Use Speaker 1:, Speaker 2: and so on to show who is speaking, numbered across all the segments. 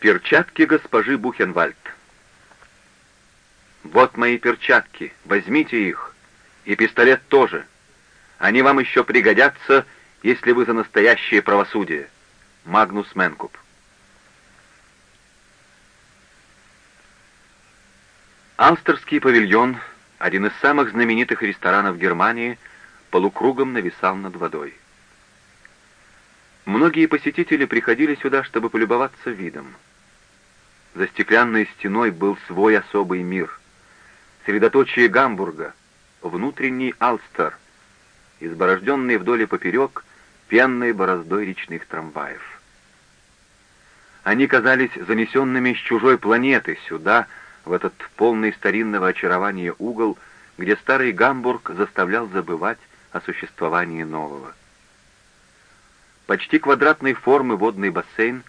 Speaker 1: Перчатки госпожи Бухенвальд. «Вот мои перчатки, возьмите их. И пистолет тоже. Они вам еще пригодятся, если вы за настоящее правосудие». Магнус Менкуп. Алстерский павильон, один из самых знаменитых ресторанов Германии, полукругом нависал над водой. Многие посетители приходили сюда, чтобы полюбоваться видом. За стеклянной стеной был свой особый мир. Средоточие Гамбурга, внутренний Алстер, изборожденный вдоль и поперек пенной бороздой речных трамваев. Они казались занесенными с чужой планеты сюда, в этот полный старинного очарования угол, где старый Гамбург заставлял забывать о существовании нового. Почти квадратной формы водный бассейн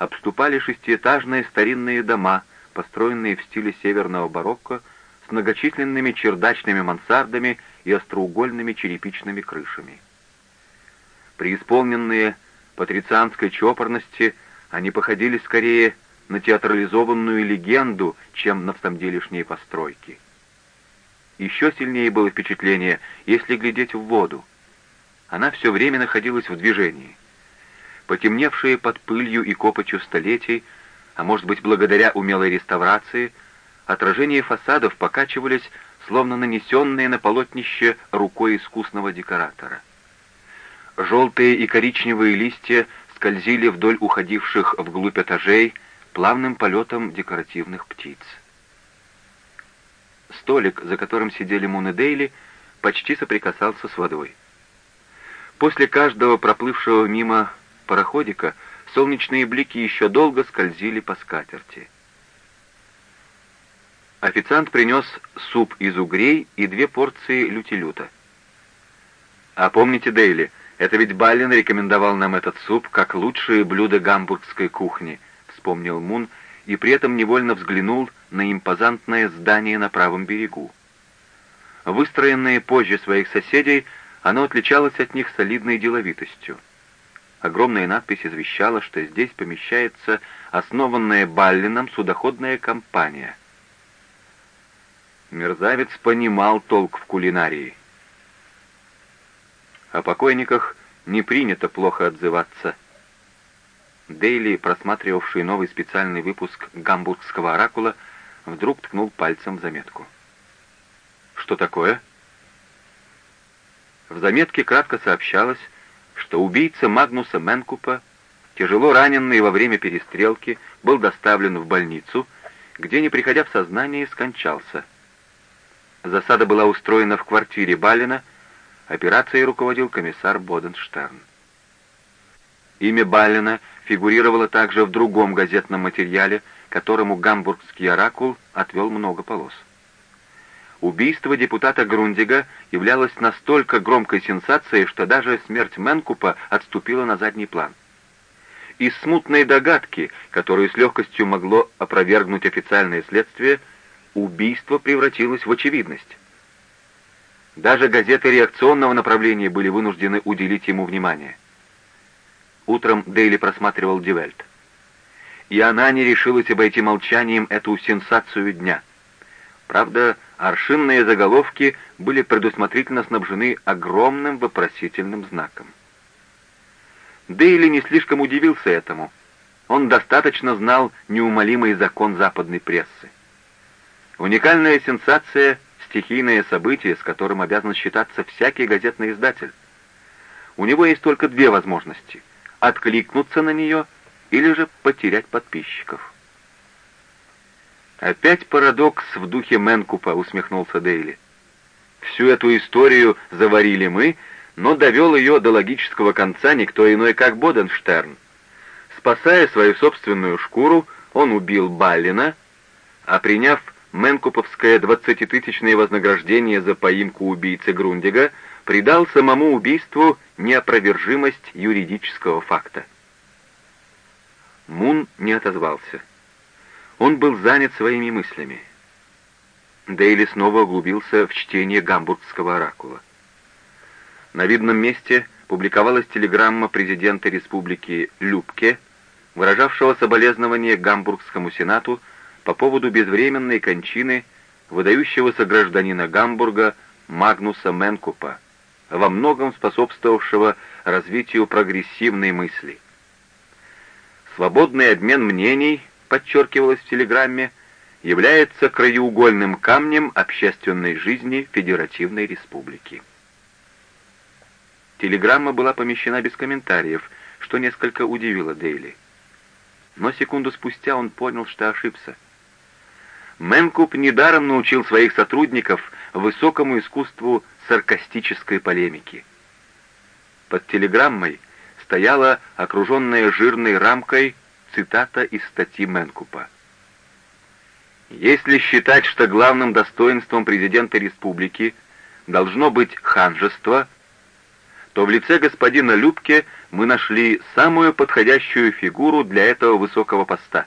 Speaker 1: обступали шестиэтажные старинные дома, построенные в стиле северного барокко, с многочисленными чердачными мансардами и остроугольными черепичными крышами. Преисполненные патрицианской чопорности, они походили скорее на театрализованную легенду, чем на самделишние постройки. Еще сильнее было впечатление, если глядеть в воду. Она все время находилась в движении. Потемневшие под пылью и копотью столетий, а может быть благодаря умелой реставрации, отражения фасадов покачивались, словно нанесенные на полотнище рукой искусного декоратора. Желтые и коричневые листья скользили вдоль уходивших вглубь этажей плавным полетом декоративных птиц. Столик, за которым сидели Мун Дейли, почти соприкасался с водой. После каждого проплывшего мимо пароходика солнечные блики еще долго скользили по скатерти. Официант принес суп из угрей и две порции лютилюта. «А помните, Дейли, это ведь Баллин рекомендовал нам этот суп как лучшее блюдо гамбургской кухни», — вспомнил Мун, и при этом невольно взглянул на импозантное здание на правом берегу. Выстроенное позже своих соседей, оно отличалось от них солидной деловитостью. Огромная надпись извещала, что здесь помещается основанная Баллином судоходная компания. Мерзавец понимал толк в кулинарии. О покойниках не принято плохо отзываться. Дейли, просматривавший новый специальный выпуск «Гамбургского оракула», вдруг ткнул пальцем в заметку. «Что такое?» В заметке кратко сообщалось, что убийца Магнуса Менкупа, тяжело раненный во время перестрелки, был доставлен в больницу, где, не приходя в сознание, скончался. Засада была устроена в квартире Балина, операцией руководил комиссар Боденштерн. Имя Балина фигурировало также в другом газетном материале, которому гамбургский оракул отвел много полос. Убийство депутата Грундига являлось настолько громкой сенсацией, что даже смерть Менкупа отступила на задний план. Из смутной догадки, которую с легкостью могло опровергнуть официальное следствие, убийство превратилось в очевидность. Даже газеты реакционного направления были вынуждены уделить ему внимание. Утром Дейли просматривал Дивельт. И она не решилась обойти молчанием эту сенсацию дня. Правда, Аршинные заголовки были предусмотрительно снабжены огромным вопросительным знаком. Дейли не слишком удивился этому. Он достаточно знал неумолимый закон западной прессы. Уникальная сенсация — стихийное событие, с которым обязан считаться всякий газетный издатель. У него есть только две возможности — откликнуться на нее или же потерять подписчиков. «Опять парадокс в духе Менкупа», — усмехнулся Дейли. «Всю эту историю заварили мы, но довел ее до логического конца никто иной, как Боденштерн. Спасая свою собственную шкуру, он убил Баллина, а приняв Менкуповское двадцатитысячное вознаграждение за поимку убийцы Грундига, придал самому убийству неопровержимость юридического факта. Мун не отозвался. Он был занят своими мыслями. Дейли снова углубился в чтение гамбургского оракула. На видном месте публиковалась телеграмма президента республики Любке, выражавшего соболезнование Гамбургскому сенату по поводу безвременной кончины выдающегося гражданина Гамбурга Магнуса Менкупа, во многом способствовавшего развитию прогрессивной мысли. Свободный обмен мнений, подчеркивалось в телеграмме, является краеугольным камнем общественной жизни Федеративной Республики. Телеграмма была помещена без комментариев, что несколько удивило Дейли. Но секунду спустя он понял, что ошибся. Мэнкуп недаром научил своих сотрудников высокому искусству саркастической полемики. Под телеграммой стояла окруженная жирной рамкой цитата из статьи Мэнкупа. «Если считать, что главным достоинством президента республики должно быть ханжество, то в лице господина Любке мы нашли самую подходящую фигуру для этого высокого поста.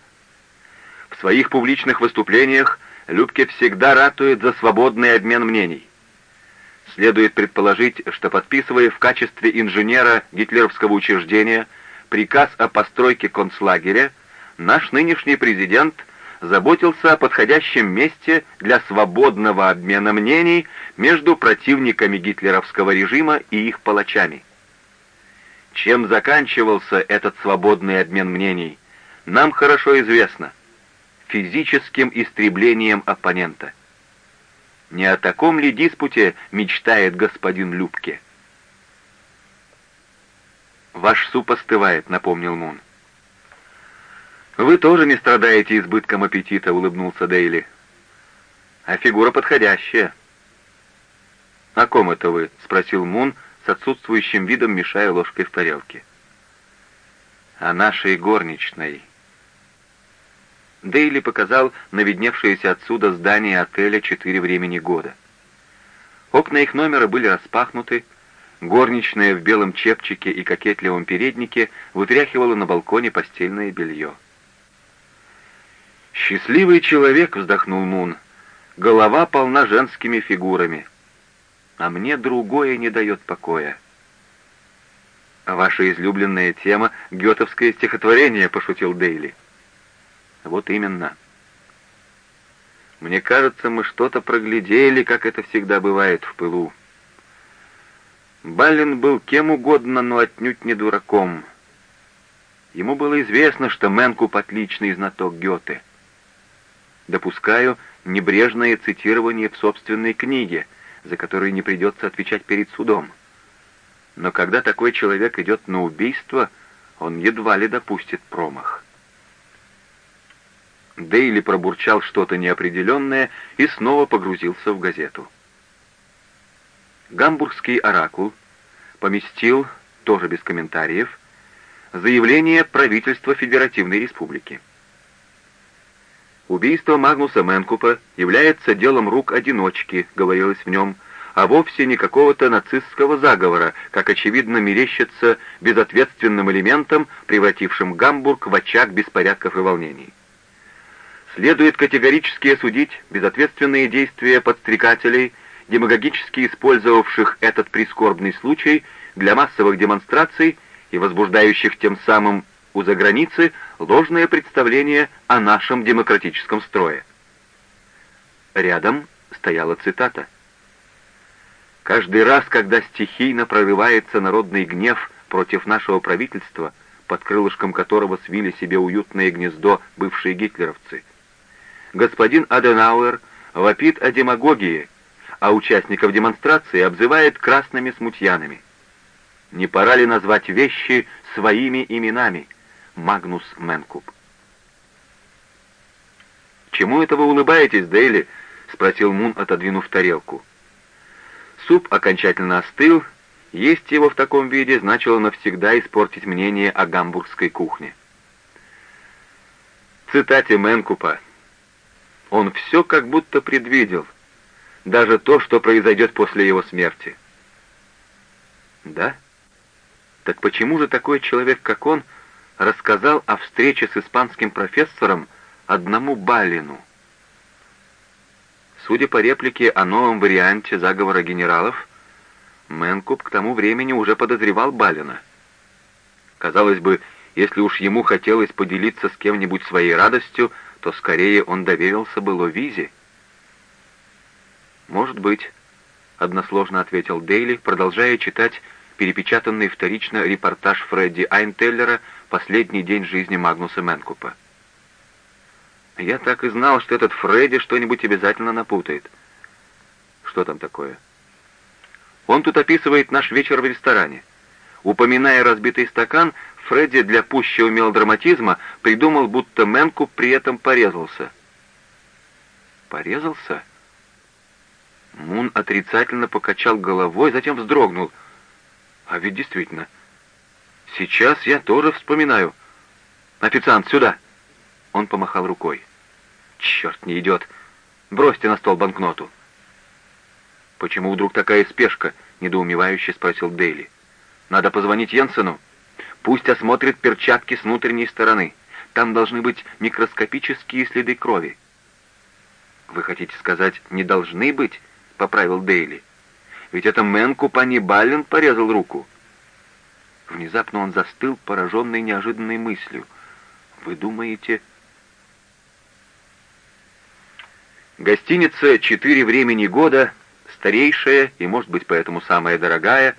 Speaker 1: В своих публичных выступлениях Любке всегда ратует за свободный обмен мнений. Следует предположить, что подписывая в качестве инженера гитлеровского учреждения приказ о постройке концлагеря, наш нынешний президент заботился о подходящем месте для свободного обмена мнений между противниками гитлеровского режима и их палачами. Чем заканчивался этот свободный обмен мнений, нам хорошо известно. Физическим истреблением оппонента. Не о таком ли диспуте мечтает господин Любке? «Ваш суп остывает», — напомнил Мун. «Вы тоже не страдаете избытком аппетита», — улыбнулся Дейли. «А фигура подходящая». «О ком это вы?» — спросил Мун с отсутствующим видом, мешая ложкой в тарелке. «О нашей горничной». Дейли показал наведневшееся отсюда здание отеля «Четыре времени года». Окна их номера были распахнуты, горничная в белом чепчике и кокетливом переднике вытряхивала на балконе постельное белье. «Счастливый человек», — вздохнул Мун, — «голова полна женскими фигурами» а мне другое не дает покоя. «Ваша излюбленная тема — гетовское стихотворение», — пошутил Дейли. «Вот именно. Мне кажется, мы что-то проглядели, как это всегда бывает в пылу. Баллин был кем угодно, но отнюдь не дураком. Ему было известно, что Менкуп — отличный знаток Гёте. Допускаю небрежное цитирование в собственной книге — за которые не придется отвечать перед судом. Но когда такой человек идет на убийство, он едва ли допустит промах. Дейли пробурчал что-то неопределенное и снова погрузился в газету. Гамбургский оракул поместил, тоже без комментариев, заявление правительства Федеративной Республики. Убийство Магнуса Менкупа является делом рук одиночки, говорилось в нем, а вовсе не какого-то нацистского заговора, как очевидно мерещится безответственным элементом, превратившим Гамбург в очаг беспорядков и волнений. Следует категорически осудить безответственные действия подстрекателей, демагогически использовавших этот прискорбный случай для массовых демонстраций и возбуждающих тем самым у заграницы ложное представление о нашем демократическом строе. Рядом стояла цитата. «Каждый раз, когда стихийно прорывается народный гнев против нашего правительства, под крылышком которого свили себе уютное гнездо бывшие гитлеровцы, господин Аденауэр вопит о демагогии, а участников демонстрации обзывает красными смутьянами. Не пора ли назвать вещи своими именами?» Магнус Менкуб. «Чему это вы улыбаетесь, Дейли?» — спросил Мун, отодвинув тарелку. Суп окончательно остыл, есть его в таком виде значило навсегда испортить мнение о гамбургской кухне. Цитате Менкупа. Он все как будто предвидел, даже то, что произойдет после его смерти. Да? Так почему же такой человек, как он, рассказал о встрече с испанским профессором одному Балину. Судя по реплике о новом варианте заговора генералов, Мэнкуп к тому времени уже подозревал Балина. Казалось бы, Если уж ему хотелось поделиться с кем-нибудь своей радостью, то скорее он доверился бы Ловизе. «Может быть», — односложно ответил Дейли, продолжая читать перепечатанный вторично репортаж Фредди Айнтеллера «Последний день жизни Магнуса Менкупа». «Я так и знал, что этот Фредди что-нибудь обязательно напутает». «Что там такое?» «Он тут описывает наш вечер в ресторане. Упоминая разбитый стакан, Фредди для пущего мелодраматизма придумал, будто Менкуп при этом порезался». «Порезался?» Мун отрицательно покачал головой, затем вздрогнул. А ведь действительно, сейчас я тоже вспоминаю. «Официант, сюда!» Он помахал рукой. «Черт, не идет! Бросьте на стол банкноту!» «Почему вдруг такая спешка?» — недоумевающе спросил Дейли. «Надо позвонить Йенсену. Пусть осмотрит перчатки с внутренней стороны. Там должны быть микроскопические следы крови». «Вы хотите сказать, не должны быть?» — поправил Дейли. «Ведь это Мэнку Пани Баллин порезал руку». Внезапно он застыл, пораженный неожиданной мыслью. «Вы думаете...» Гостиница «Четыре времени года», старейшая и, может быть, поэтому самая дорогая,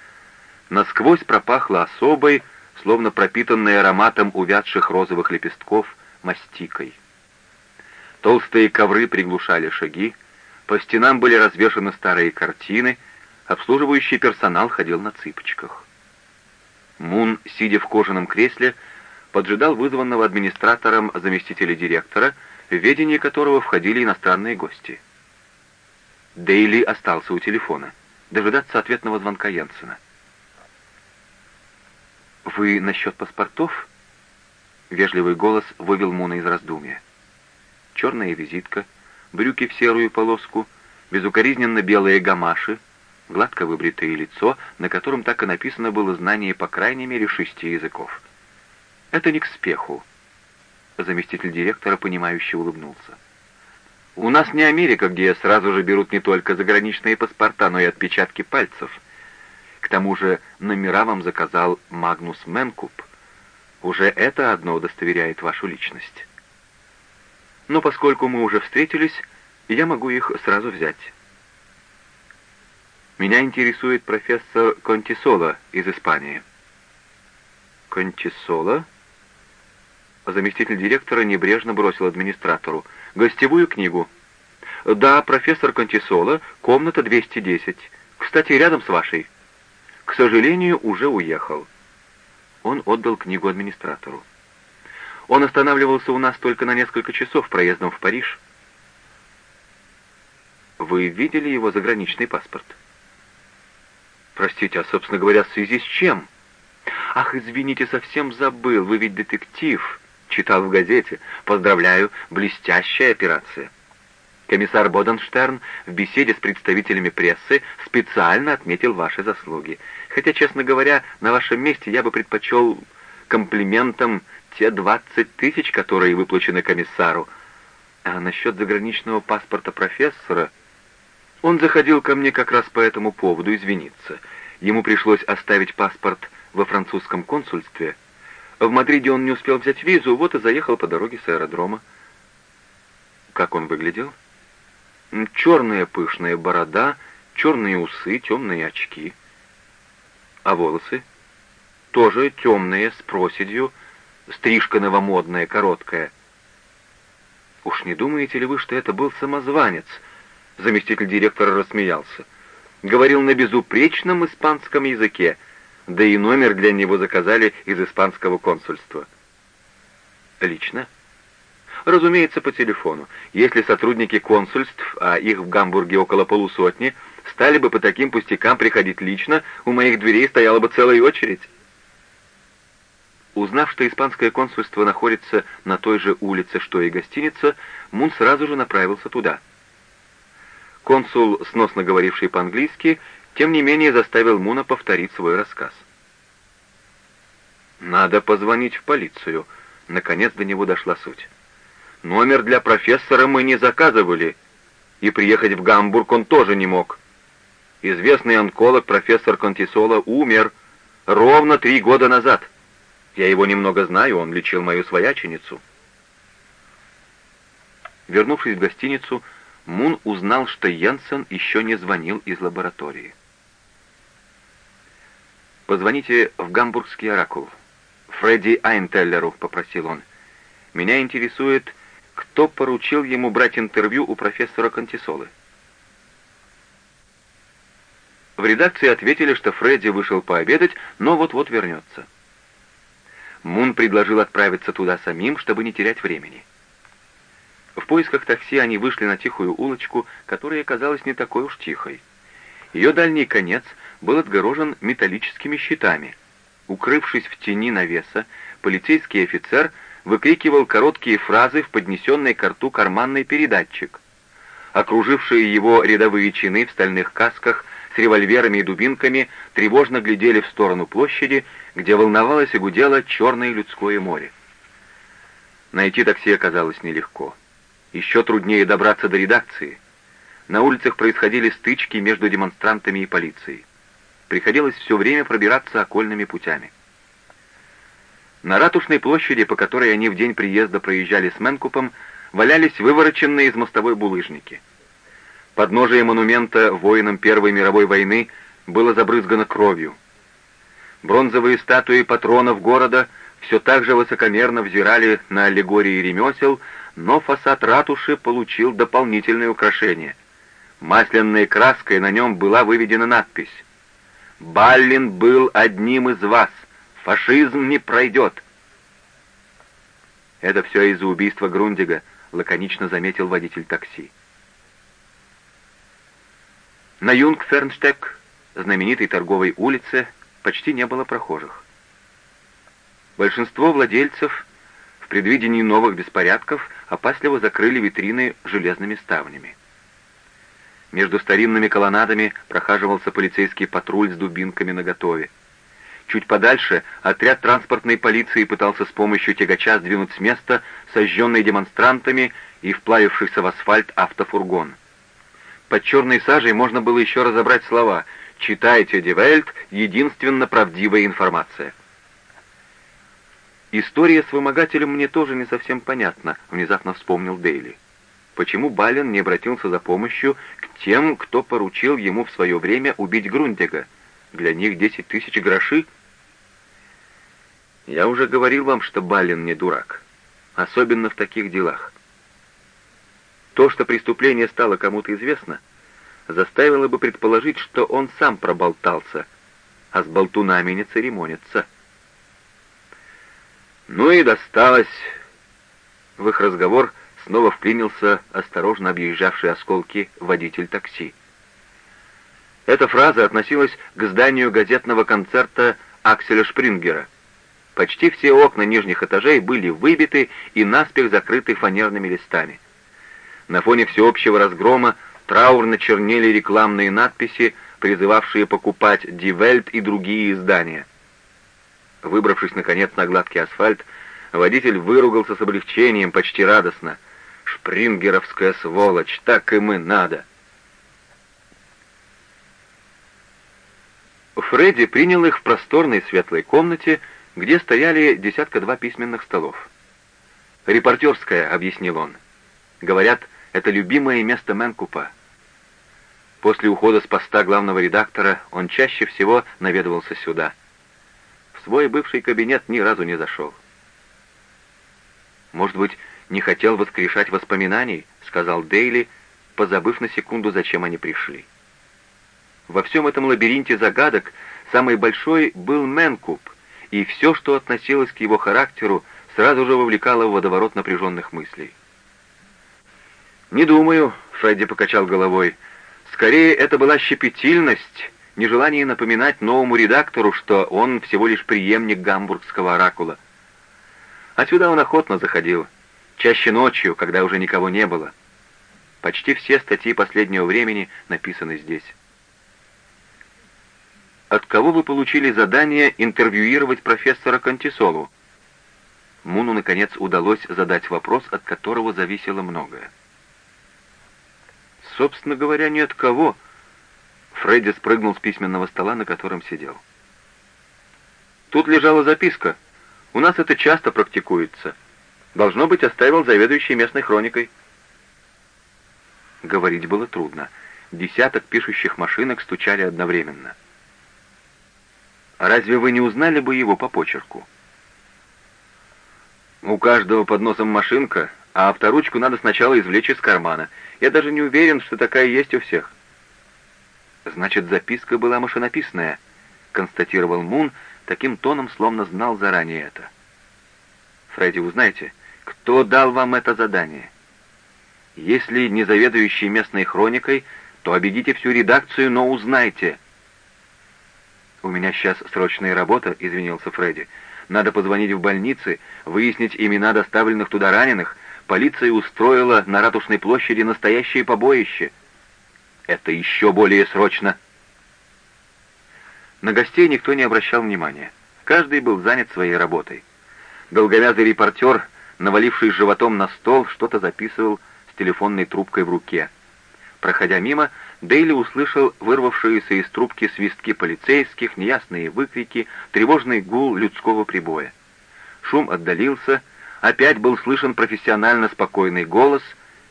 Speaker 1: насквозь пропахла особой, словно пропитанной ароматом увядших розовых лепестков, мастикой. Толстые ковры приглушали шаги, по стенам были развешаны старые картины, обслуживающий персонал ходил на цыпочках. Мун, сидя в кожаном кресле, поджидал вызванного администратором заместителя директора, в ведение которого входили иностранные гости. Дейли остался у телефона, дожидаться ответного звонка Янсена. «Вы насчет паспортов?» Вежливый голос вывел Муна из раздумья. Черная визитка, брюки в серую полоску, безукоризненно белые гамаши, гладко выбритое лицо, на котором так и написано было знание по крайней мере шести языков. «Это не к спеху», — заместитель директора, понимающе улыбнулся. «У нас не Америка, где сразу же берут не только заграничные паспорта, но и отпечатки пальцев. К тому же номера вам заказал Магнус Менкуп. Уже это одно удостоверяет вашу личность» но поскольку мы уже встретились, я могу их сразу взять. Меня интересует профессор Контисола из Испании. Контисола? Заместитель директора небрежно бросил администратору. Гостевую книгу. Да, профессор Контисола, комната 210. Кстати, рядом с вашей. К сожалению, уже уехал. Он отдал книгу администратору. Он останавливался у нас только на несколько часов проездом в Париж. Вы видели его заграничный паспорт? Простите, а, собственно говоря, в связи с чем? Ах, извините, совсем забыл, вы ведь детектив. Читал в газете. Поздравляю, блестящая операция. Комиссар Боденштерн в беседе с представителями прессы специально отметил ваши заслуги. Хотя, честно говоря, на вашем месте я бы предпочел комплиментом те двадцать тысяч, которые выплачены комиссару. А насчет заграничного паспорта профессора... Он заходил ко мне как раз по этому поводу извиниться. Ему пришлось оставить паспорт во французском консульстве. В Мадриде он не успел взять визу, вот и заехал по дороге с аэродрома. Как он выглядел? Черная пышная борода, черные усы, темные очки. А волосы? Тоже темные, с проседью, стрижка новомодная, короткая. «Уж не думаете ли вы, что это был самозванец?» Заместитель директора рассмеялся. Говорил на безупречном испанском языке, да и номер для него заказали из испанского консульства. «Лично?» Разумеется, по телефону. Если сотрудники консульств, а их в Гамбурге около полусотни, стали бы по таким пустякам приходить лично, у моих дверей стояла бы целая очередь. Узнав, что испанское консульство находится на той же улице, что и гостиница, Мун сразу же направился туда. Консул, сносно говоривший по-английски, тем не менее заставил Муна повторить свой рассказ. «Надо позвонить в полицию», — наконец до него дошла суть. «Номер для профессора мы не заказывали, и приехать в Гамбург он тоже не мог. Известный онколог профессор Контисола умер ровно три года назад». Я его немного знаю, он лечил мою свояченицу». Вернувшись в гостиницу, Мун узнал, что Йенсен еще не звонил из лаборатории. «Позвоните в гамбургский оракул. Фредди Айнтеллеру», — попросил он. «Меня интересует, кто поручил ему брать интервью у профессора Кантисолы». В редакции ответили, что Фредди вышел пообедать, но вот-вот вернется. Мун предложил отправиться туда самим, чтобы не терять времени. В поисках такси они вышли на тихую улочку, которая казалась не такой уж тихой. Ее дальний конец был отгорожен металлическими щитами. Укрывшись в тени навеса, полицейский офицер выкрикивал короткие фразы в поднесенный к рту карманный передатчик. Окружившие его рядовые чины в стальных касках с револьверами и дубинками тревожно глядели в сторону площади, где волновалось и гудело черное людское море. Найти такси оказалось нелегко. Еще труднее добраться до редакции. На улицах происходили стычки между демонстрантами и полицией. Приходилось все время пробираться окольными путями. На Ратушной площади, по которой они в день приезда проезжали с Менкупом, валялись вывороченные из мостовой булыжники. Подножие монумента воинам Первой мировой войны было забрызгано кровью. Бронзовые статуи патронов города все так же высокомерно взирали на аллегории ремесел, но фасад ратуши получил дополнительное украшение. Масляной краской на нем была выведена надпись «Баллин был одним из вас. Фашизм не пройдет». «Это все из-за убийства Грундига», — лаконично заметил водитель такси. На Юнгфернштек, знаменитой торговой улице, почти не было прохожих. Большинство владельцев в предвидении новых беспорядков опасливо закрыли витрины железными ставнями. Между старинными колоннадами прохаживался полицейский патруль с дубинками наготове. Чуть подальше отряд транспортной полиции пытался с помощью тягача сдвинуть с места сожженный демонстрантами и вплавившийся в асфальт автофургон. Под черной сажей можно было еще разобрать слова «Читайте, Ди Вельт, единственно правдивая информация». «История с вымогателем мне тоже не совсем понятна», — внезапно вспомнил Дейли. «Почему Бален не обратился за помощью к тем, кто поручил ему в свое время убить Грундига? Для них десять тысяч гроши?» «Я уже говорил вам, что Бален не дурак, особенно в таких делах. То, что преступление стало кому-то известно, заставило бы предположить, что он сам проболтался, а с болтунами не церемонится». Ну и досталось. В их разговор снова вклинился осторожно объезжавший осколки водитель такси. Эта фраза относилась к зданию газетного концерта Акселя Шпрингера. Почти все окна нижних этажей были выбиты и наспех закрыты фанерными листами. На фоне всеобщего разгрома траурно чернели рекламные надписи, призывавшие покупать «Дивельт» и другие издания — Выбравшись, наконец, на гладкий асфальт, водитель выругался с облегчением, почти радостно. «Шпрингеровская сволочь! Так и мы надо!» Фредди принял их в просторной светлой комнате, где стояли десятка-два письменных столов. «Репортерская», — объяснил он. «Говорят, это любимое место Мэнкупа. После ухода с поста главного редактора он чаще всего наведывался сюда» свой бывший кабинет ни разу не зашел. «Может быть, не хотел воскрешать воспоминаний?» — сказал Дейли, позабыв на секунду, зачем они пришли. Во всем этом лабиринте загадок самый большой был Менкуб, и все, что относилось к его характеру, сразу же вовлекало в водоворот напряженных мыслей. «Не думаю», — Фредди покачал головой, — «скорее это была щепетильность, нежелание напоминать новому редактору, что он всего лишь преемник гамбургского оракула. Отсюда он охотно заходил, чаще ночью, когда уже никого не было. Почти все статьи последнего времени написаны здесь. От кого вы получили задание интервьюировать профессора Кантисолу? Муну, наконец, удалось задать вопрос, от которого зависело многое. Собственно говоря, ни от кого, Фредди спрыгнул с письменного стола, на котором сидел. Тут лежала записка. У нас это часто практикуется. Должно быть, оставил заведующий местной хроникой. Говорить было трудно. Десяток пишущих машинок стучали одновременно. «Разве вы не узнали бы его по почерку?» «У каждого под носом машинка, а авторучку надо сначала извлечь из кармана. Я даже не уверен, что такая есть у всех». «Значит, записка была машинописная», — констатировал Мун таким тоном, словно знал заранее это. «Фредди, узнаете, кто дал вам это задание? Если не заведующий местной хроникой, то обедите всю редакцию, но узнайте». «У меня сейчас срочная работа», — извинился Фредди. «Надо позвонить в больницы, выяснить имена доставленных туда раненых. Полиция устроила на Ратушной площади настоящее побоище». «Это еще более срочно». На гостей никто не обращал внимания. Каждый был занят своей работой. Долговязый репортер, навалившись животом на стол, что-то записывал с телефонной трубкой в руке. Проходя мимо, Дейли услышал вырвавшиеся из трубки свистки полицейских, неясные выкрики, тревожный гул людского прибоя. Шум отдалился, опять был слышен профессионально спокойный голос,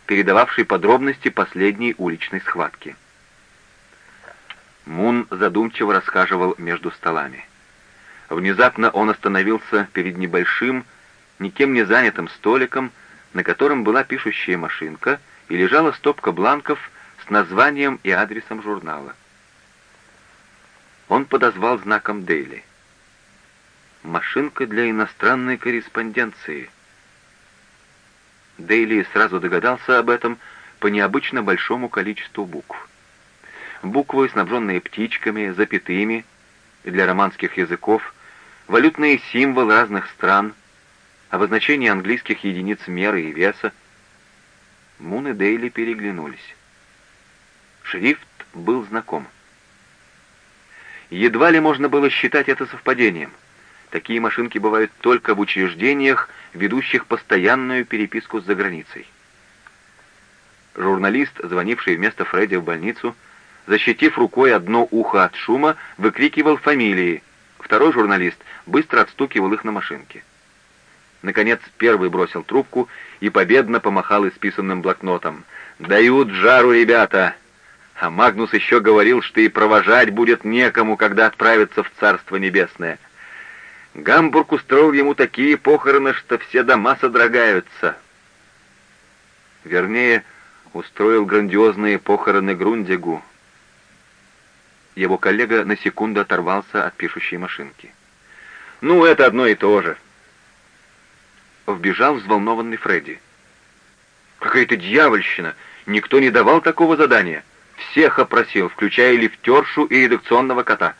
Speaker 1: передававший подробности последней уличной схватки. Мун задумчиво расхаживал между столами. Внезапно он остановился перед небольшим, никем не занятым столиком, на котором была пишущая машинка и лежала стопка бланков с названием и адресом журнала. Он подозвал знаком Дейли. «Машинка для иностранной корреспонденции». Дейли сразу догадался об этом по необычно большому количеству букв. Буквы, снабженные птичками, запятыми, для романских языков, валютные символы разных стран, обозначение английских единиц меры и веса. Мун и Дейли переглянулись. Шрифт был знаком. Едва ли можно было считать это совпадением. Такие машинки бывают только в учреждениях, ведущих постоянную переписку с заграницей. Журналист, звонивший вместо Фредди в больницу, защитив рукой одно ухо от шума, выкрикивал фамилии. Второй журналист быстро отстукивал их на машинке. Наконец, первый бросил трубку и победно помахал исписанным блокнотом. «Дают жару, ребята! А Магнус еще говорил, что и провожать будет некому, когда отправится в Царство Небесное. Гамбург устроил ему такие похороны, что все дома содрогаются. Вернее, устроил грандиозные похороны Грундигу. Его коллега на секунду оторвался от пишущей машинки. «Ну, это одно и то же». Вбежал взволнованный Фредди. «Какая-то дьявольщина! Никто не давал такого задания!» Всех опросил, включая лифтершу и редакционного кота.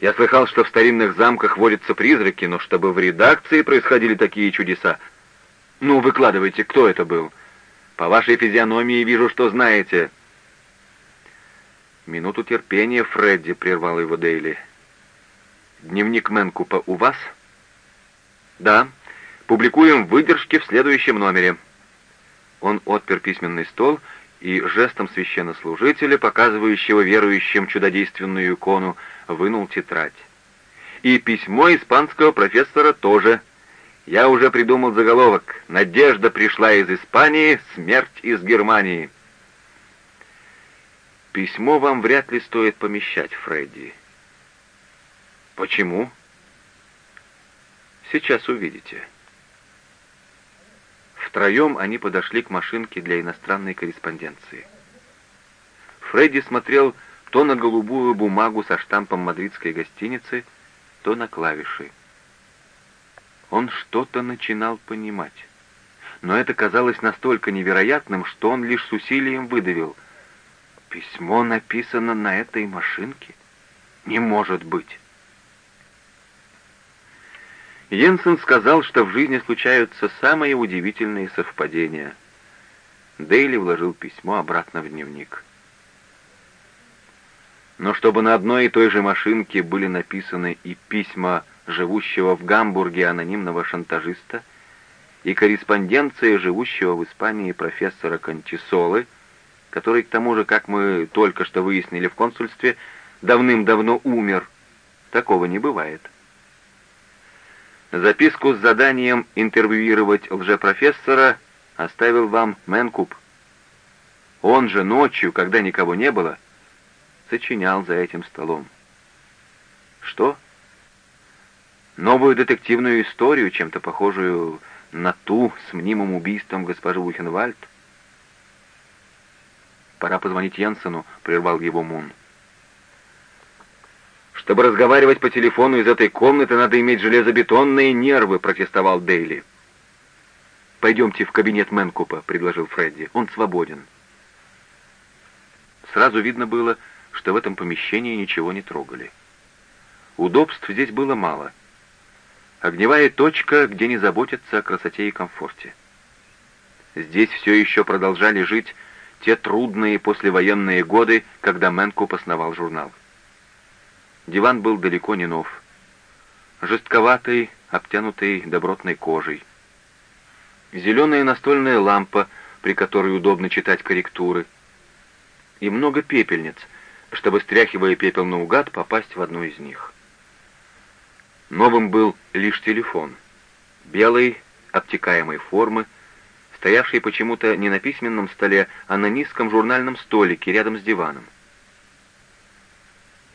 Speaker 1: Я слыхал, что в старинных замках водятся призраки, но чтобы в редакции происходили такие чудеса... Ну, выкладывайте, кто это был? По вашей физиономии вижу, что знаете. Минуту терпения, Фредди, прервал его Дейли. Дневник Мэнкупа у вас? Да. Публикуем выдержки в следующем номере. Он отпер письменный стол и жестом священнослужителя, показывающего верующим чудодейственную икону, вынул тетрадь. И письмо испанского профессора тоже. Я уже придумал заголовок «Надежда пришла из Испании, смерть из Германии». Письмо вам вряд ли стоит помещать, Фредди. Почему? Сейчас увидите. Втроем они подошли к машинке для иностранной корреспонденции. Фредди смотрел то на голубую бумагу со штампом мадридской гостиницы, то на клавиши. Он что-то начинал понимать. Но это казалось настолько невероятным, что он лишь с усилием выдавил. «Письмо написано на этой машинке? Не может быть!» Йенсен сказал, что в жизни случаются самые удивительные совпадения. Дейли вложил письмо обратно в дневник. Но чтобы на одной и той же машинке были написаны и письма живущего в Гамбурге анонимного шантажиста, и корреспонденция живущего в Испании профессора Контисолы, который, к тому же, как мы только что выяснили в консульстве, давным-давно умер, такого не бывает. Записку с заданием интервьюировать лжепрофессора оставил вам Мэнкуб. Он же ночью, когда никого не было, сочинял за этим столом. Что? Новую детективную историю, чем-то похожую на ту с мнимым убийством госпожи Ухенвальд? «Пора позвонить Янсену», — прервал его Мун. «Чтобы разговаривать по телефону из этой комнаты, надо иметь железобетонные нервы», — протестовал Дейли. «Пойдемте в кабинет Мэнкупа», — предложил Фредди. «Он свободен». Сразу видно было, что в этом помещении ничего не трогали. Удобств здесь было мало. Огневая точка, где не заботятся о красоте и комфорте. Здесь все еще продолжали жить те трудные послевоенные годы, когда Мэнкуп основал журнал. Диван был далеко не нов. Жестковатый, обтянутый добротной кожей. Зеленая настольная лампа, при которой удобно читать корректуры. И много пепельниц, чтобы, стряхивая пепел наугад, попасть в одну из них. Новым был лишь телефон. Белый, обтекаемой формы, стоявший почему-то не на письменном столе, а на низком журнальном столике рядом с диваном.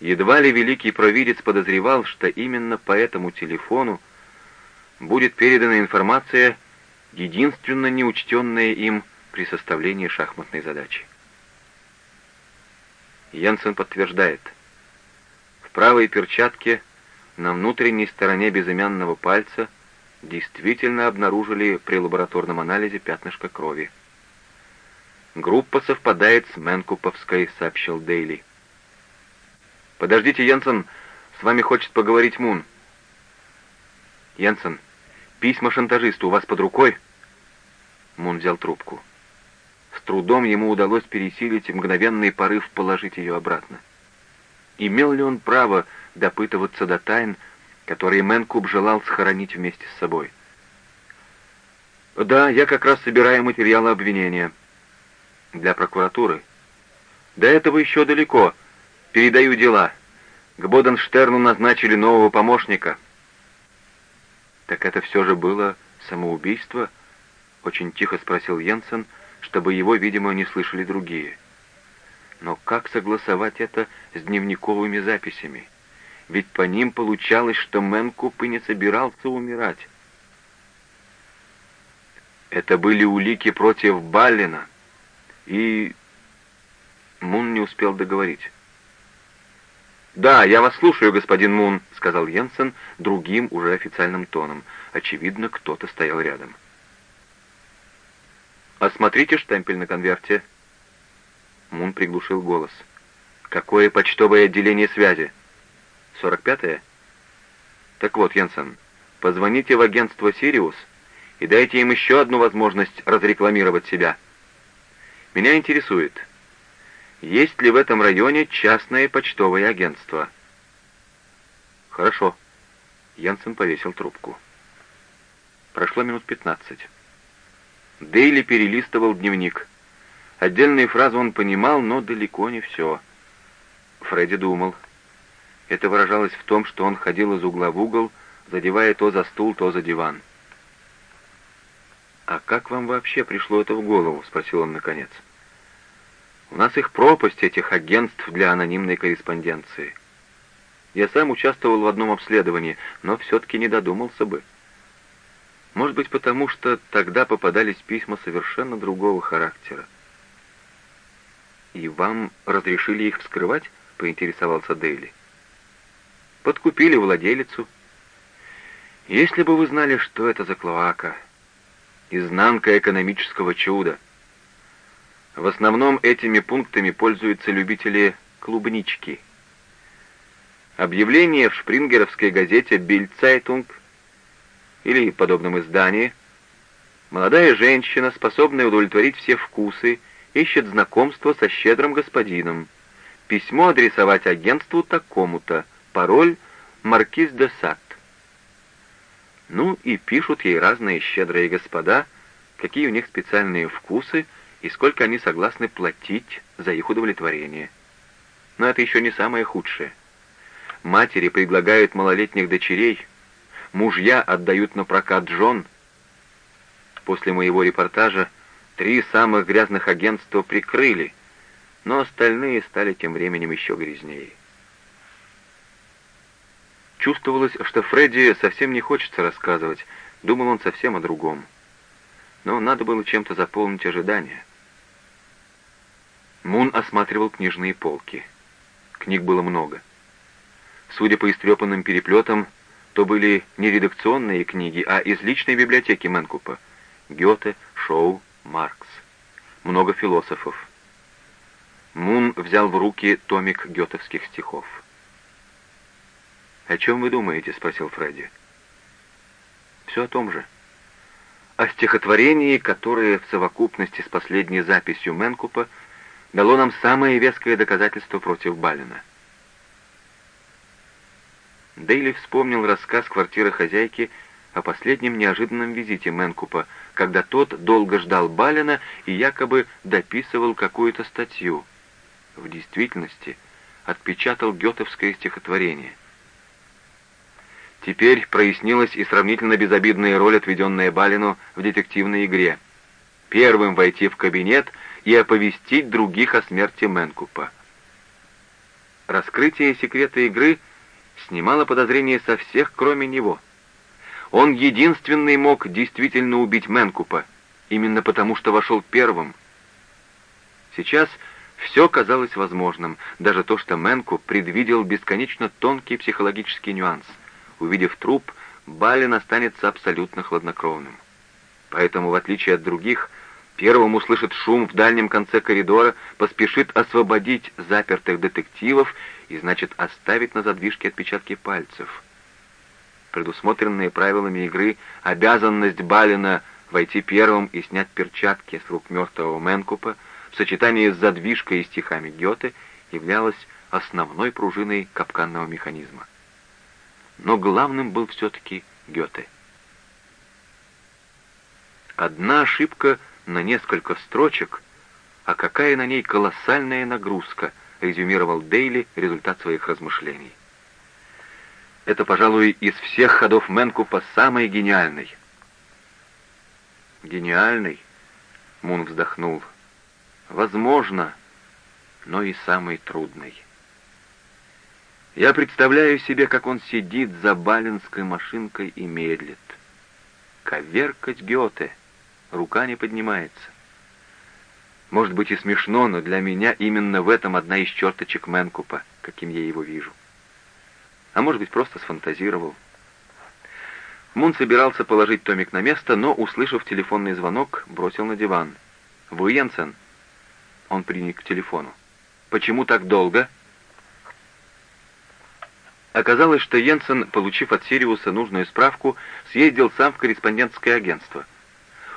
Speaker 1: Едва ли великий провидец подозревал, что именно по этому телефону будет передана информация, единственно неучтенная им при составлении шахматной задачи. Янсен подтверждает. В правой перчатке на внутренней стороне безымянного пальца – действительно обнаружили при лабораторном анализе пятнышко крови. «Группа совпадает с Мэнкуповской», — сообщил Дейли. «Подождите, Янсен, с вами хочет поговорить Мун». «Янсен, письма шантажисту у вас под рукой?» Мун взял трубку. С трудом ему удалось пересилить мгновенный порыв положить ее обратно. Имел ли он право допытываться до тайн, которые Мэнкуб желал схоронить вместе с собой. «Да, я как раз собираю материалы обвинения. Для прокуратуры. До этого еще далеко. Передаю дела. К Боденштерну назначили нового помощника». «Так это все же было самоубийство?» — очень тихо спросил Йенсен, чтобы его, видимо, не слышали другие. «Но как согласовать это с дневниковыми записями?» ведь по ним получалось, что Мэнкуп и не собирался умирать. Это были улики против Баллина, и... Мун не успел договорить. «Да, я вас слушаю, господин Мун», — сказал Йенсен другим, уже официальным тоном. Очевидно, кто-то стоял рядом. «Осмотрите штемпель на конверте». Мун приглушил голос. «Какое почтовое отделение связи?» 45-е? Так вот, Йенсен, позвоните в агентство «Сириус» и дайте им еще одну возможность разрекламировать себя. Меня интересует, есть ли в этом районе частное почтовое агентство? Хорошо. Янсен повесил трубку. Прошло минут пятнадцать. Дейли перелистывал дневник. Отдельные фразы он понимал, но далеко не все. Фредди думал. Это выражалось в том, что он ходил из угла в угол, задевая то за стул, то за диван. «А как вам вообще пришло это в голову?» — спросил он наконец. «У нас их пропасть, этих агентств для анонимной корреспонденции. Я сам участвовал в одном обследовании, но все-таки не додумался бы. Может быть, потому что тогда попадались письма совершенно другого характера. «И вам разрешили их вскрывать?» — поинтересовался Дейли. Подкупили владелицу. Если бы вы знали, что это за клоака, изнанка экономического чуда. В основном этими пунктами пользуются любители клубнички. Объявление в шпрингеровской газете «Бильд-цайтунг» или подобном издании молодая женщина, способная удовлетворить все вкусы, ищет знакомство со щедрым господином. Письмо адресовать агентству такому-то, Пароль «Маркиз де Сад». Ну и пишут ей разные щедрые господа, какие у них специальные вкусы и сколько они согласны платить за их удовлетворение. Но это еще не самое худшее. Матери предлагают малолетних дочерей, мужья отдают на прокат Джон. После моего репортажа три самых грязных агентства прикрыли, но остальные стали тем временем еще грязнее. Чувствовалось, что Фредди совсем не хочется рассказывать, думал он совсем о другом. Но надо было чем-то заполнить ожидания. Мун осматривал книжные полки. Книг было много. Судя по истрепанным переплетам, то были не редакционные книги, а из личной библиотеки Мэнкупа. Гёте, Шоу, Маркс. Много философов. Мун взял в руки томик гетовских стихов. «О чем вы думаете?» — спросил Фредди. «Все о том же. О стихотворении, которое в совокупности с последней записью Менкупа дало нам самое веское доказательство против Балина». Дейли вспомнил рассказ квартиры хозяйки о последнем неожиданном визите Менкупа, когда тот долго ждал Балина и якобы дописывал какую-то статью. В действительности отпечатал гетовское стихотворение. Теперь прояснилась и сравнительно безобидная роль, отведенная Балину в детективной игре. Первым войти в кабинет и оповестить других о смерти Менкупа. Раскрытие секрета игры снимало подозрения со всех, кроме него. Он единственный мог действительно убить Менкупа, именно потому что вошел первым. Сейчас все казалось возможным, даже то, что Менку предвидел бесконечно тонкий психологический нюанс — Увидев труп, Балин останется абсолютно хладнокровным. Поэтому, в отличие от других, первым услышит шум в дальнем конце коридора, поспешит освободить запертых детективов и, значит, оставить на задвижке отпечатки пальцев. Предусмотренные правилами игры обязанность Балина войти первым и снять перчатки с рук мертвого Менкупа в сочетании с задвижкой и стихами Гёте являлась основной пружиной капканного механизма но главным был все-таки Гёте. Одна ошибка на несколько строчек, а какая на ней колоссальная нагрузка, резюмировал Дейли результат своих размышлений. Это, пожалуй, из всех ходов Мэнкупа самый гениальный. Гениальный? Мун вздохнул. Возможно, но и самый трудный. Я представляю себе, как он сидит за балинской машинкой и медлит. Коверкать Гёте. Рука не поднимается. Может быть и смешно, но для меня именно в этом одна из черточек Мэнкупа, каким я его вижу. А может быть, просто сфантазировал. Мун собирался положить томик на место, но, услышав телефонный звонок, бросил на диван. «Вы, Йенсен?» Он приник к телефону. «Почему так долго?» Оказалось, что Йенсен, получив от Сириуса нужную справку, съездил сам в корреспондентское агентство.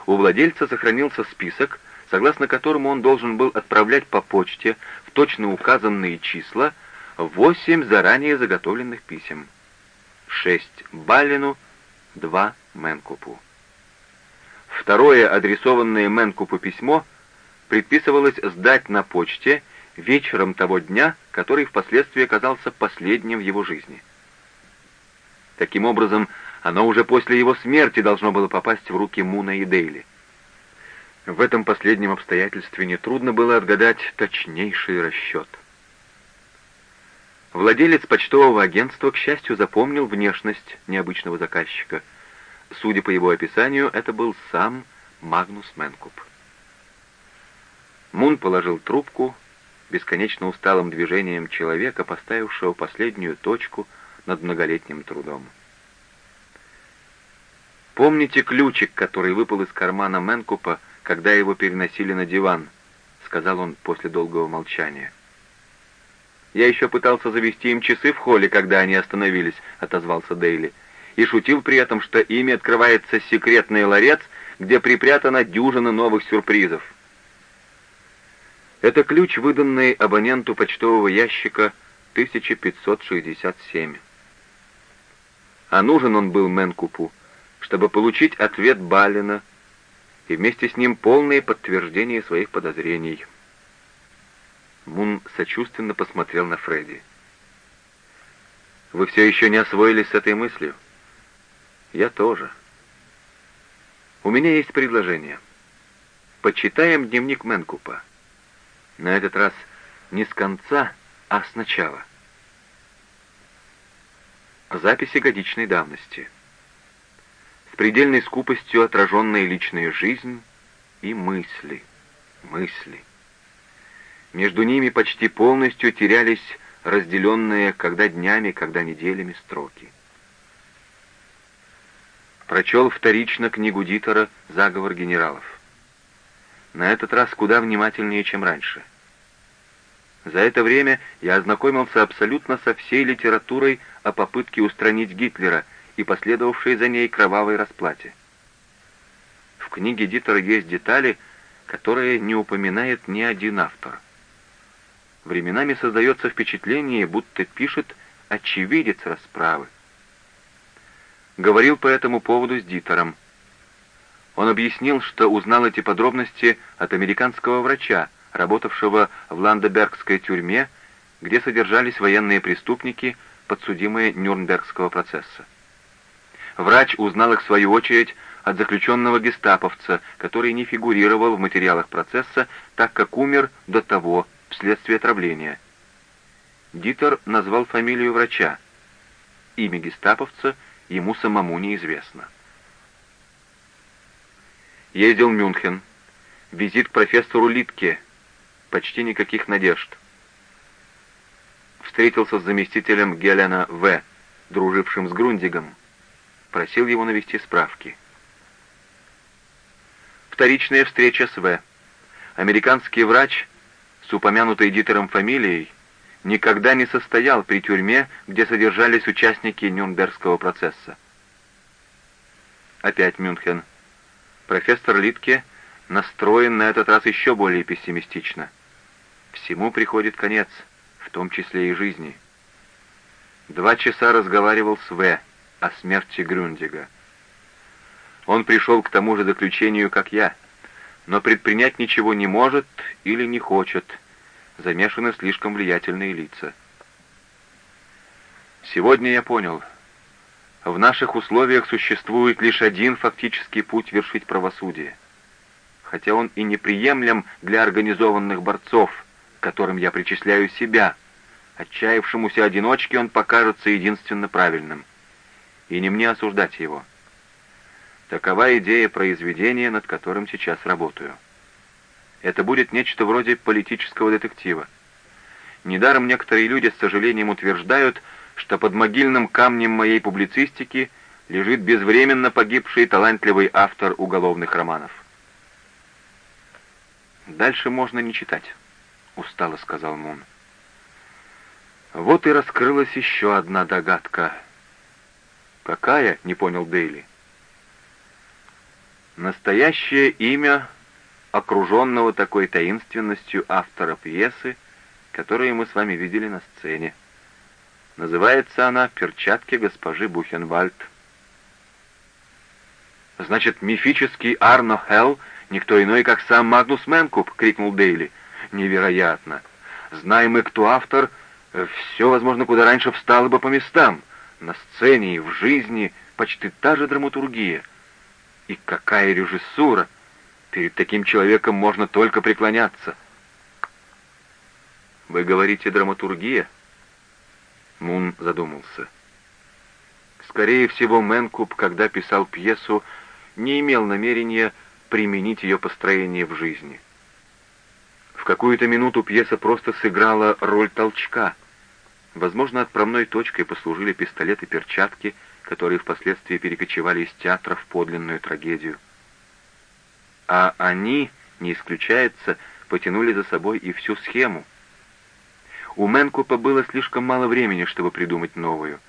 Speaker 1: У владельца сохранился список, согласно которому он должен был отправлять по почте в точно указанные числа восемь заранее заготовленных писем. Шесть Баллину, два Менкупу. Второе адресованное Менкупу письмо предписывалось сдать на почте вечером того дня, который впоследствии оказался последним в его жизни. Таким образом, оно уже после его смерти должно было попасть в руки Муна и Дейли. В этом последнем обстоятельстве нетрудно было отгадать точнейший расчет. Владелец почтового агентства, к счастью, запомнил внешность необычного заказчика. Судя по его описанию, это был сам Магнус Менкуп. Мун положил трубку, бесконечно усталым движением человека, поставившего последнюю точку над многолетним трудом. «Помните ключик, который выпал из кармана Менкупа, когда его переносили на диван?» — сказал он после долгого молчания. «Я еще пытался завести им часы в холле, когда они остановились», — отозвался Дейли, и шутил при этом, что ими открывается секретный ларец, где припрятана дюжина новых сюрпризов. Это ключ, выданный абоненту почтового ящика 1567. А нужен он был Менкупу, чтобы получить ответ Балина и вместе с ним полное подтверждение своих подозрений. Мун сочувственно посмотрел на Фредди. «Вы все еще не освоились с этой мыслью?» Я тоже. У меня есть предложение. Почитаем дневник Менкупа. На этот раз не с конца, а сначала. Записи годичной давности. С предельной скупостью отраженная личная жизнь и мысли. Мысли. Между ними почти полностью терялись разделенные когда днями, когда неделями строки. Прочел вторично книгу Дитера «Заговор генералов». На этот раз куда внимательнее, чем раньше. За это время я ознакомился абсолютно со всей литературой о попытке устранить Гитлера и последовавшей за ней кровавой расплате. В книге Дитера есть детали, которые не упоминает ни один автор. Временами создается впечатление, будто пишет очевидец расправы. Говорил по этому поводу с Дитером. Он объяснил, что узнал эти подробности от американского врача, работавшего в Ландебергской тюрьме, где содержались военные преступники, подсудимые Нюрнбергского процесса. Врач узнал их в свою очередь от заключенного гестаповца, который не фигурировал в материалах процесса, так как умер до того, вследствие отравления. Дитер назвал фамилию врача. Имя гестаповца ему самому неизвестно. Ездил в Мюнхен. Визит к профессору Литке. Почти никаких надежд. Встретился с заместителем Гелена В., дружившим с Грундигом. Просил его навести справки. Вторичная встреча с В. Американский врач с упомянутой Дитером фамилией никогда не состоял при тюрьме, где содержались участники Нюрнбергского процесса. Опять Мюнхен. Профессор Литке настроен на этот раз еще более пессимистично. Всему приходит конец, в том числе и жизни. Два часа разговаривал с В. о смерти Грюндига. Он пришел к тому же заключению, как я — но предпринять ничего не может или не хочет. Замешаны слишком влиятельные лица. Сегодня я понял, в наших условиях существует лишь один фактический путь вершить правосудие. Хотя он и неприемлем для организованных борцов, которым я причисляю себя, отчаявшемуся одиночке он покажется единственно правильным. И не мне осуждать его. Такова идея произведения, над которым сейчас работаю. Это будет нечто вроде политического детектива. Недаром некоторые люди с сожалением утверждают, что под могильным камнем моей публицистики лежит безвременно погибший талантливый автор уголовных романов. «Дальше можно не читать», — устало сказал Мун. Вот и раскрылась еще одна догадка. «Какая?» — не понял Дейли. Настоящее имя окруженного такой таинственностью автора пьесы, которую мы с вами видели на сцене. Называется она «Перчатки госпожи Бухенвальд». «Значит, мифический Арно Хелл никто иной, как сам Магнус Менкуп!» — крикнул Дейли. «Невероятно! Знаем мы, кто автор, все, возможно, куда раньше встало бы по местам. На сцене и в жизни почти та же драматургия — и какая режиссура! Перед таким человеком можно только преклоняться. Вы говорите драматургия? Мун задумался. Скорее всего, Мэнкуб, когда писал пьесу, не имел намерения применить ее построение в жизни. В какую-то минуту пьеса просто сыграла роль толчка. Возможно, отправной точкой послужили пистолеты-перчатки — которые впоследствии перекочевали из театра в подлинную трагедию. А они, не исключается, потянули за собой и всю схему. У Менкупа было слишком мало времени, чтобы придумать новую.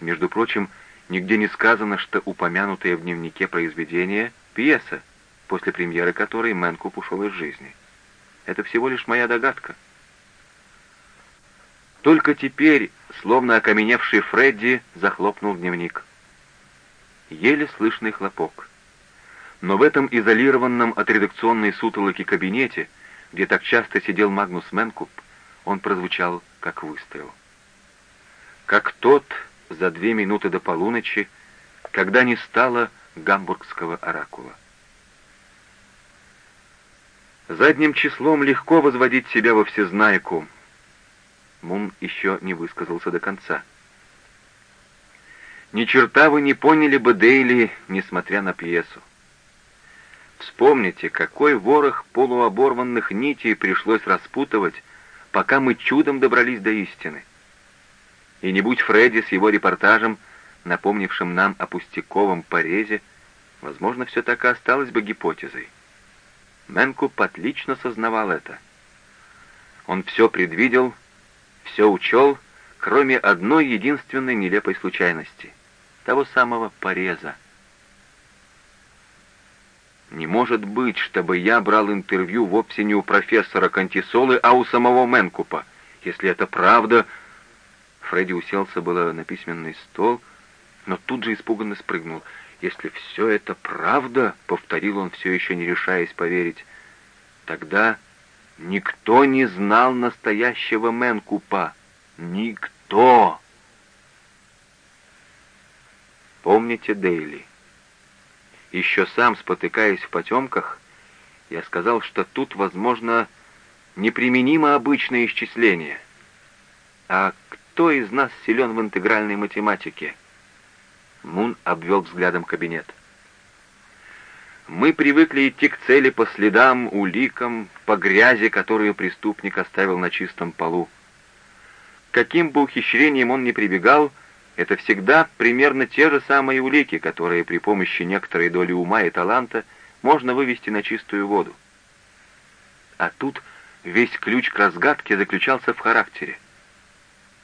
Speaker 1: Между прочим, нигде не сказано, что упомянутое в дневнике произведение — пьеса, после премьеры которой Менкуп ушел из жизни. Это всего лишь моя догадка. Только теперь, словно окаменевший Фредди, захлопнул дневник. Еле слышный хлопок. Но в этом изолированном от редакционной сутолоки кабинете, где так часто сидел Магнус Менкуп, он прозвучал как выстрел. Как тот за две минуты до полуночи, когда не стало гамбургского оракула. Задним числом легко возводить себя во всезнайку. Мун еще не высказался до конца. Ни черта вы не поняли бы Дейли, несмотря на пьесу. Вспомните, какой ворох полуоборванных нитей пришлось распутывать, пока мы чудом добрались до истины. И не будь Фредди с его репортажем, напомнившим нам о пустяковом порезе, возможно, все так и осталось бы гипотезой. Мэнкуп отлично сознавал это. Он все предвидел, все учел, кроме одной единственной нелепой случайности — того самого пореза. Не может быть, чтобы я брал интервью вовсе не у профессора Кантисолы, а у самого Мэнкупа. Если это правда... Фредди уселся было на письменный стол, но тут же испуганно спрыгнул — если все это правда, — повторил он, все еще не решаясь поверить, — тогда никто не знал настоящего Менкупа. Никто! Помните Дейли? Еще сам, спотыкаясь в потемках, я сказал, что тут, возможно, неприменимо обычное исчисление. А кто из нас силен в интегральной математике? — Мун обвел взглядом кабинет. «Мы привыкли идти к цели по следам, уликам, по грязи, которую преступник оставил на чистом полу. Каким бы ухищрением он ни прибегал, это всегда примерно те же самые улики, которые при помощи некоторой доли ума и таланта можно вывести на чистую воду. А тут весь ключ к разгадке заключался в характере.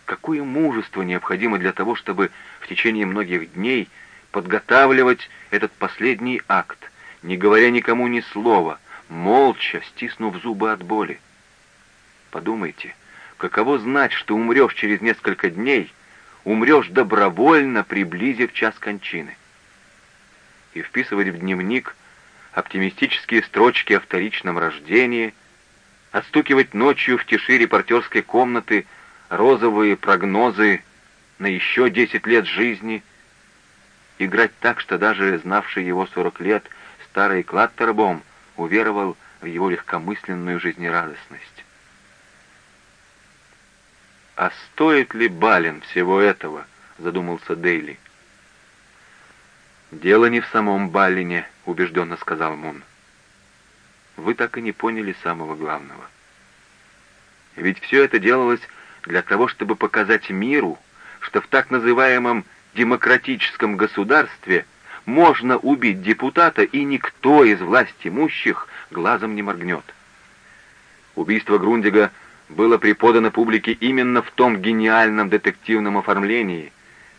Speaker 1: Какое мужество необходимо для того, чтобы в течение многих дней подготавливать этот последний акт, не говоря никому ни слова, молча стиснув зубы от боли. Подумайте, каково знать, что умрешь через несколько дней, умрешь добровольно, приблизив час кончины. И вписывать в дневник оптимистические строчки о вторичном рождении, отстукивать ночью в тиши репортерской комнаты — розовые прогнозы на еще десять лет жизни, играть так, что даже знавший его сорок лет старый Клаттербом уверовал в его легкомысленную жизнерадостность. «А стоит ли Балин всего этого?» — задумался Дейли. «Дело не в самом Балине», — убежденно сказал Мун. «Вы так и не поняли самого главного. Ведь все это делалось для того, чтобы показать миру, что в так называемом демократическом государстве можно убить депутата, и никто из власть имущих глазом не моргнет. Убийство Грундига было преподано публике именно в том гениальном детективном оформлении,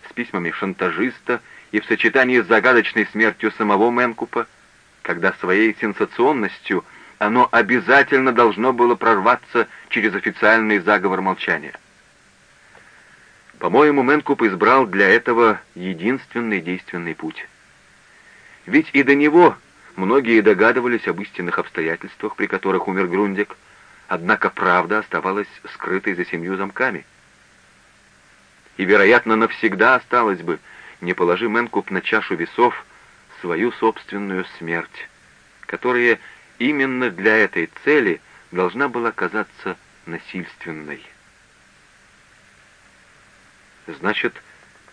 Speaker 1: с письмами шантажиста и в сочетании с загадочной смертью самого Менкупа, когда своей сенсационностью – оно обязательно должно было прорваться через официальный заговор молчания. По-моему, Мэнкуп избрал для этого единственный действенный путь. Ведь и до него многие догадывались об истинных обстоятельствах, при которых умер Грундик, однако правда оставалась скрытой за семью замками. И, вероятно, навсегда осталось бы, не положи Мэнкуп на чашу весов свою собственную смерть, которая именно для этой цели должна была казаться насильственной. «Значит,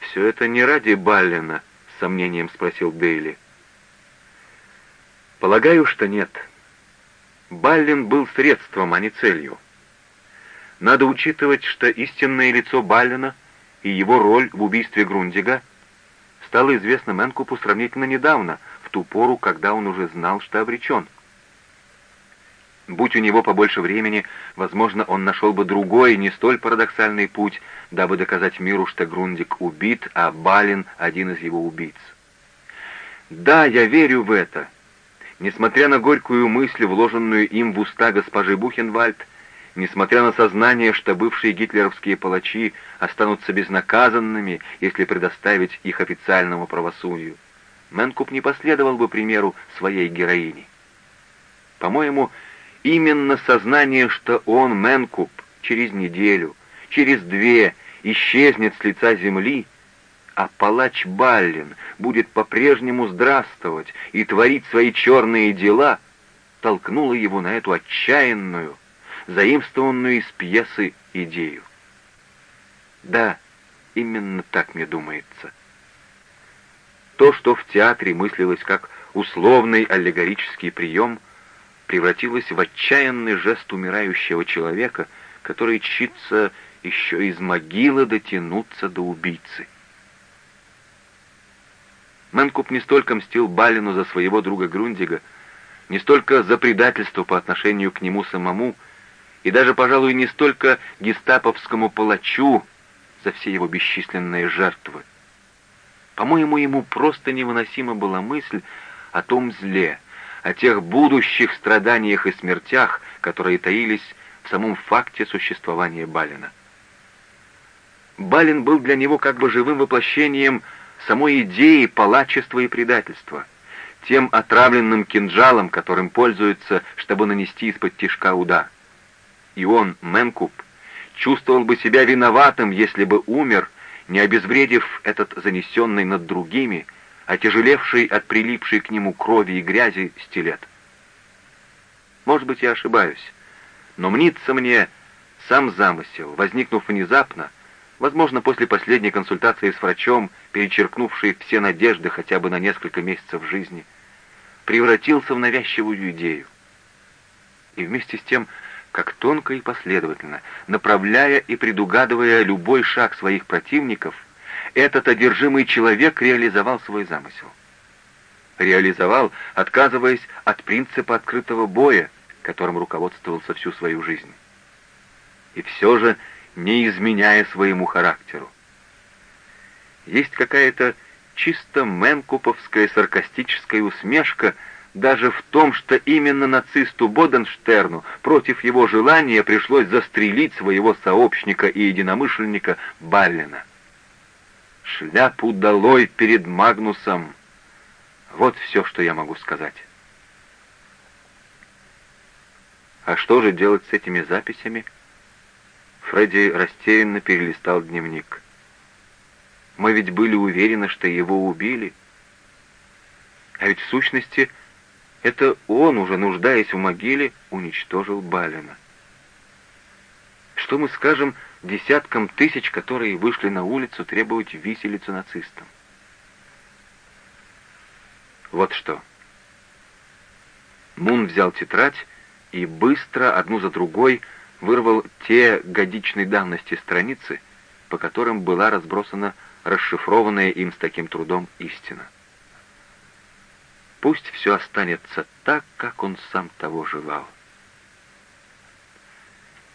Speaker 1: все это не ради Баллина?» — с сомнением спросил Дейли. «Полагаю, что нет. Баллин был средством, а не целью. Надо учитывать, что истинное лицо Баллина и его роль в убийстве Грундига стало известно Мэнкупу сравнительно недавно, в ту пору, когда он уже знал, что обречен. Будь у него побольше времени, возможно, он нашел бы другой, не столь парадоксальный путь, дабы доказать миру, что Грундик убит, а Балин — один из его убийц. Да, я верю в это. Несмотря на горькую мысль, вложенную им в уста госпожи Бухенвальд, несмотря на сознание, что бывшие гитлеровские палачи останутся безнаказанными, если предоставить их официальному правосудию, Мэнкуп не последовал бы примеру своей героини. По-моему, Именно сознание, что он, Мэнкуп, через неделю, через две исчезнет с лица земли, а палач Баллин будет по-прежнему здравствовать и творить свои черные дела, толкнуло его на эту отчаянную, заимствованную из пьесы идею. Да, именно так мне думается. То, что в театре мыслилось как условный аллегорический прием, превратилось в отчаянный жест умирающего человека, который чится еще из могилы дотянуться до убийцы. Мэнкуп не столько мстил Балину за своего друга Грундига, не столько за предательство по отношению к нему самому, и даже, пожалуй, не столько гестаповскому палачу за все его бесчисленные жертвы. По-моему, ему просто невыносима была мысль о том зле, о тех будущих страданиях и смертях, которые таились в самом факте существования Балина. Балин был для него как бы живым воплощением самой идеи палачества и предательства, тем отравленным кинжалом, которым пользуются, чтобы нанести из-под тишка удар. И он, Менкуп, чувствовал бы себя виноватым, если бы умер, не обезвредив этот занесенный над другими, отяжелевший от прилипшей к нему крови и грязи стилет. Может быть, я ошибаюсь, но мнится мне сам замысел, возникнув внезапно, возможно, после последней консультации с врачом, перечеркнувший все надежды хотя бы на несколько месяцев жизни, превратился в навязчивую идею. И вместе с тем, как тонко и последовательно, направляя и предугадывая любой шаг своих противников, этот одержимый человек реализовал свой замысел. Реализовал, отказываясь от принципа открытого боя, которым руководствовался всю свою жизнь. И все же не изменяя своему характеру. Есть какая-то чисто менкуповская саркастическая усмешка даже в том, что именно нацисту Боденштерну против его желания пришлось застрелить своего сообщника и единомышленника Баллина. Шляпу долой перед Магнусом. Вот все, что я могу сказать. А что же делать с этими записями? — Фредди растерянно перелистал дневник. «Мы ведь были уверены, что его убили. А ведь в сущности это он, уже нуждаясь в могиле, уничтожил Балина. Что мы скажем десяткам тысяч, которые вышли на улицу требовать виселицу нацистам? Вот что. Мун взял тетрадь и быстро, одну за другой, вырвал те годичной давности страницы, по которым была разбросана расшифрованная им с таким трудом истина. Пусть все останется так, как он сам того желал.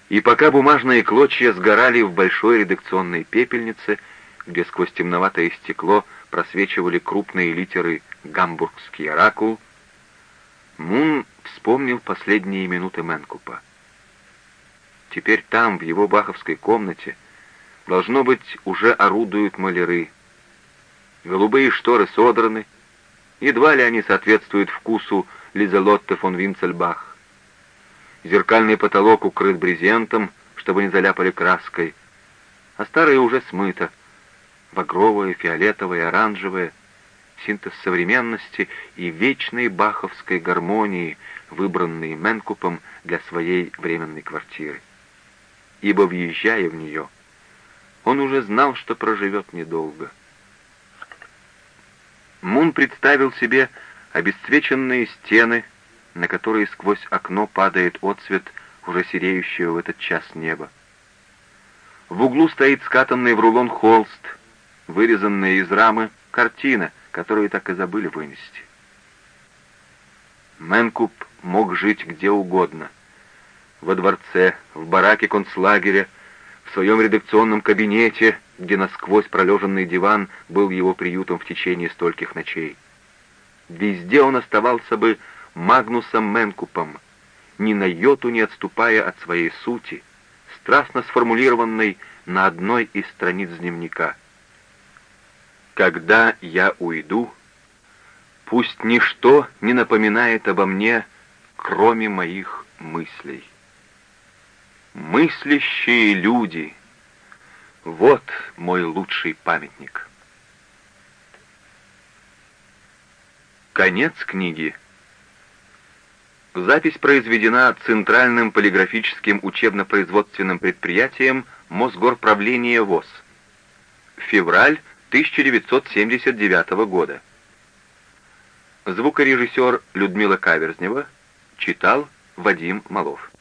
Speaker 1: И пока бумажные клочья сгорали в большой редакционной пепельнице, где сквозь темноватое стекло просвечивали крупные литеры «Гамбургский оракул», Мун вспомнил последние минуты Менкупа. Теперь там, в его баховской комнате, должно быть, уже орудуют маляры. Голубые шторы содраны, едва ли они соответствуют вкусу Лизелотте фон Винцельбах. Зеркальный потолок укрыт брезентом, чтобы не заляпали краской, а старое уже смыто. Багровое, фиолетовое, оранжевое — синтез современности и вечной баховской гармонии, выбранные Менкупом для своей временной квартиры ибо, въезжая в нее, он уже знал, что проживет недолго. Мун представил себе обесцвеченные стены, на которые сквозь окно падает отсвет уже сереющего в этот час неба. В углу стоит скатанный в рулон холст, вырезанная из рамы картина, которую так и забыли вынести. Мэнкуп мог жить где угодно — во дворце, в бараке концлагеря, в своем редакционном кабинете, где насквозь пролеженный диван был его приютом в течение стольких ночей. Везде он оставался бы Магнусом Менкупом, ни на йоту не отступая от своей сути, страстно сформулированной на одной из страниц дневника. «Когда я уйду, пусть ничто не напоминает обо мне, кроме моих мыслей» мыслящие люди. Вот мой лучший памятник. Конец книги. Запись произведена Центральным полиграфическим учебно-производственным предприятием Мосгорправления ВОЗ. Февраль 1979 года. Звукорежиссер Людмила Каверзнева читал Вадим Малов.